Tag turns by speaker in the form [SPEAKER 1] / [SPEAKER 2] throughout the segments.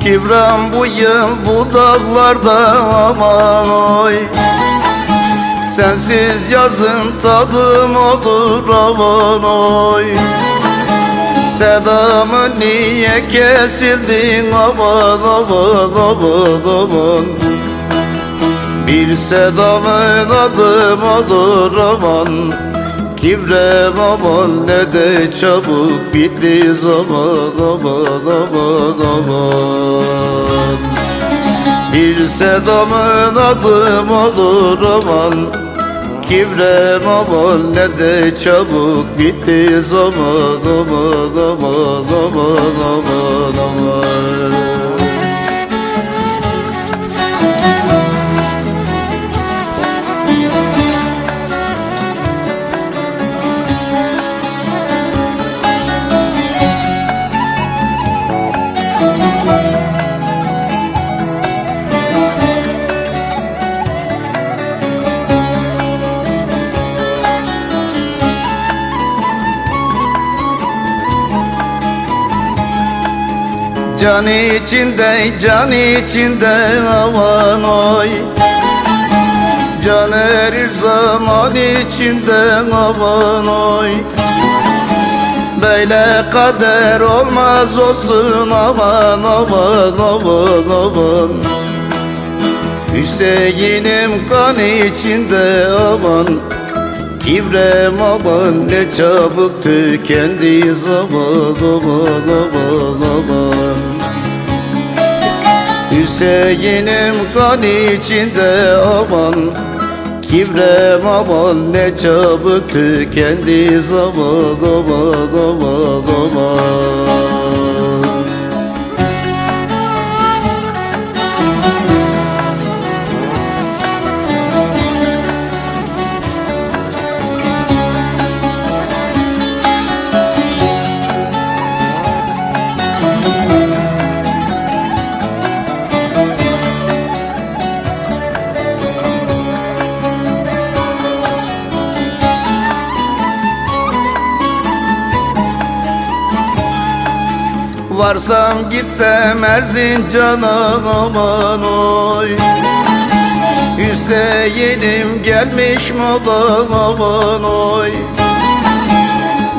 [SPEAKER 1] Kibrem bu yıl bu dağlarda aman oy. Sensiz yazın tadım olur aman oy. Sedamı niye kesildin aman aman aman aman. Bir sedamın adım olur aman Kibrem aman ne de çabuk bitti zaman aman aman aman. Bir sedamın adım olur aman. Kibrem aman ne de çabuk bitti zaman aman aman aman aman aman Can içinde, can içinde aman oy. Can erir zaman içinde aman oy. Böyle kader olmaz olsun aman aman aman aman. Hüseyin'im kan içinde aman. Kibrem aman ne çabuk tükendi zaman aman aman aman Hüseyin'im kan içinde aman Kibrem aman ne çabuk tükendi zaman aman aman aman Varsam gitsem Erzincan'a aman oy. Hüseyin'im gelmiş moda aman oy.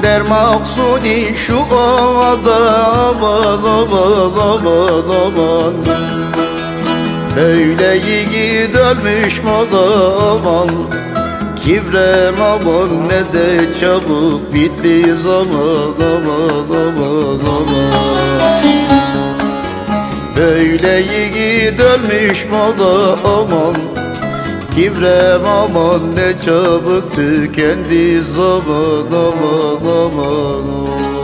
[SPEAKER 1] Der maksuni şu ovada aman aman aman aman. Öyle yiğit ölmüş moda aman Kibrem aman ne de çabuk bitti zaman aman aman aman Böyle yiğit ölmüş moda aman. Kibrem aman ne çabuk tükendi zaman aman aman aman